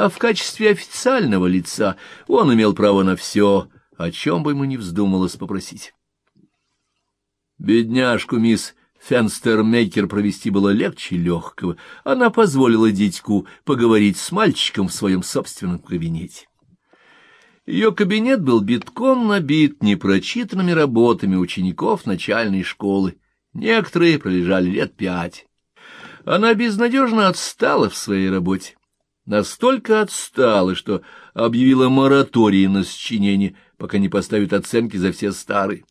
а в качестве официального лица он имел право на все, о чем бы ему ни вздумалось попросить. Бедняжку мисс Фенстермейкер провести было легче легкого. Она позволила дядьку поговорить с мальчиком в своем собственном кабинете. Ее кабинет был битком набит непрочитанными работами учеников начальной школы. Некоторые пролежали лет пять. Она безнадежно отстала в своей работе. Настолько отстала, что объявила мораторий на сочинение, пока не поставят оценки за все старые.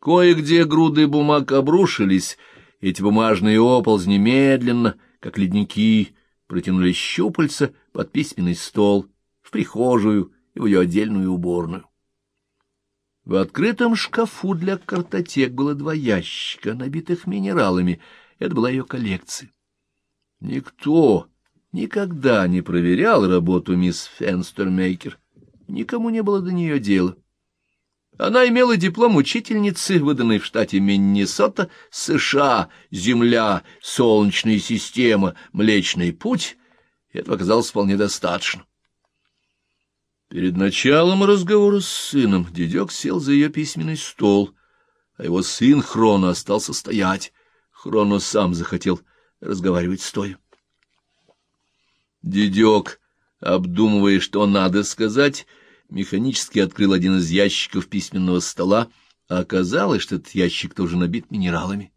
Кое-где груды бумаг обрушились, эти бумажные оползни медленно, как ледники, протянули щупальца под письменный стол, в прихожую и в ее отдельную уборную. В открытом шкафу для картотек было два ящика, набитых минералами. Это была ее коллекция. Никто никогда не проверял работу мисс Фенстермейкер. Никому не было до нее дела. Она имела диплом учительницы, выданный в штате Миннесота, США, Земля, Солнечная система, Млечный путь. Этого оказалось вполне достаточно. Перед началом разговора с сыном дедек сел за ее письменный стол, а его сын Хроно остался стоять. Хроно сам захотел разговаривать стоя. Дедек, обдумывая, что надо сказать, — механически открыл один из ящиков письменного стола, а оказалось, что этот ящик тоже набит минералами.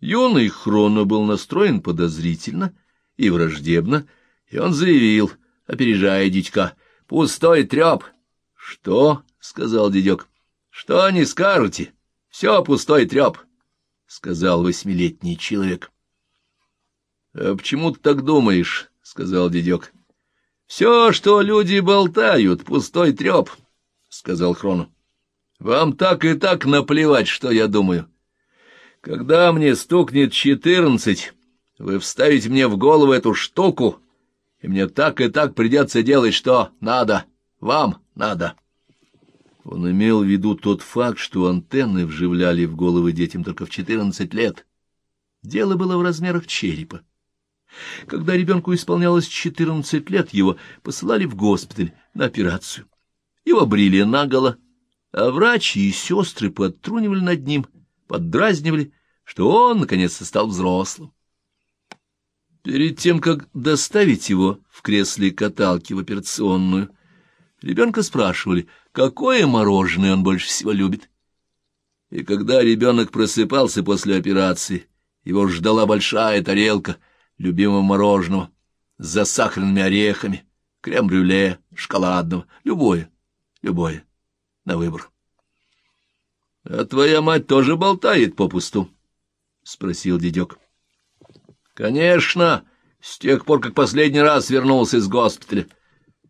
Юный Хроно был настроен подозрительно и враждебно, и он заявил, опережая дядька, — «Пустой треп!» «Что?» — сказал дядек. «Что не скажете? Все пустой треп!» — сказал восьмилетний человек. — А почему ты так думаешь? — сказал дедек. Все, что люди болтают, пустой треп, — сказал Хрону. Вам так и так наплевать, что я думаю. Когда мне стукнет четырнадцать, вы вставите мне в голову эту штуку, и мне так и так придется делать, что надо, вам надо. Он имел в виду тот факт, что антенны вживляли в головы детям только в четырнадцать лет. Дело было в размерах черепа. Когда ребенку исполнялось 14 лет, его посылали в госпиталь на операцию. Его брили наголо, а врачи и сестры подтрунивали над ним, поддразнивали, что он, наконец-то, стал взрослым. Перед тем, как доставить его в кресле каталки в операционную, ребенка спрашивали, какое мороженое он больше всего любит. И когда ребенок просыпался после операции, его ждала большая тарелка — любимого мороженого, с засахаренными орехами, крем-брюле, шоколадного, любое, любое, на выбор. — А твоя мать тоже болтает попусту? — спросил дедек. — Конечно, с тех пор, как последний раз вернулся из госпиталя.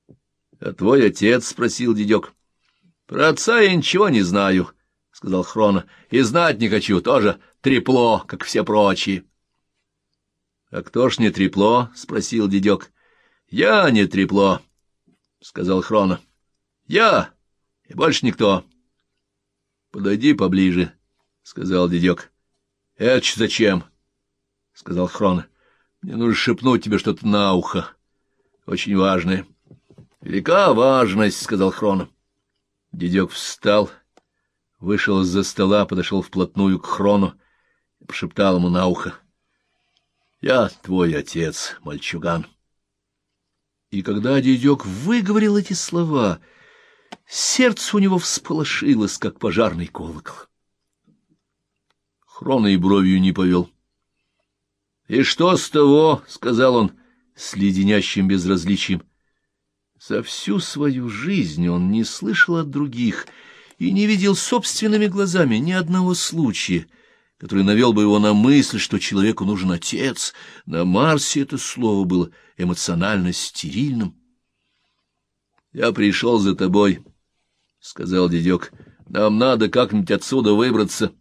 — А твой отец? — спросил дедек. — Про отца я ничего не знаю, — сказал Хрона, — и знать не хочу, тоже трепло, как все прочие. — а кто ж не трепло? — спросил дедек. — Я не трепло, — сказал Хрона. — Я и больше никто. — Подойди поближе, — сказал дедек. — Это зачем? — сказал Хрона. — Мне нужно шепнуть тебе что-то на ухо. Очень важное. — Велика важность, — сказал Хрона. Дедек встал, вышел из-за стола, подошел вплотную к Хрону и пошептал ему на ухо. Я твой отец, мальчуган. И когда дедек выговорил эти слова, сердце у него всполошилось, как пожарный колокол. Хрона и бровью не повел. — И что с того? — сказал он с леденящим безразличием. За всю свою жизнь он не слышал от других и не видел собственными глазами ни одного случая — который навел бы его на мысль, что человеку нужен отец. На Марсе это слово было эмоционально стерильным. — Я пришел за тобой, — сказал дедек. — Нам надо как-нибудь отсюда выбраться.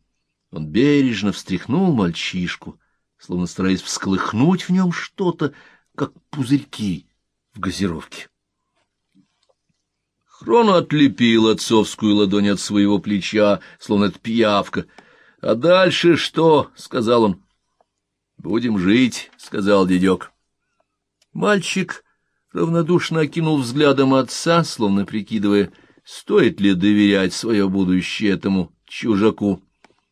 Он бережно встряхнул мальчишку, словно стараясь всколыхнуть в нем что-то, как пузырьки в газировке. Хроно отлепил отцовскую ладонь от своего плеча, словно это пиявка —— А дальше что? — сказал он. — Будем жить, — сказал дедек. Мальчик равнодушно окинул взглядом отца, словно прикидывая, стоит ли доверять свое будущее этому чужаку,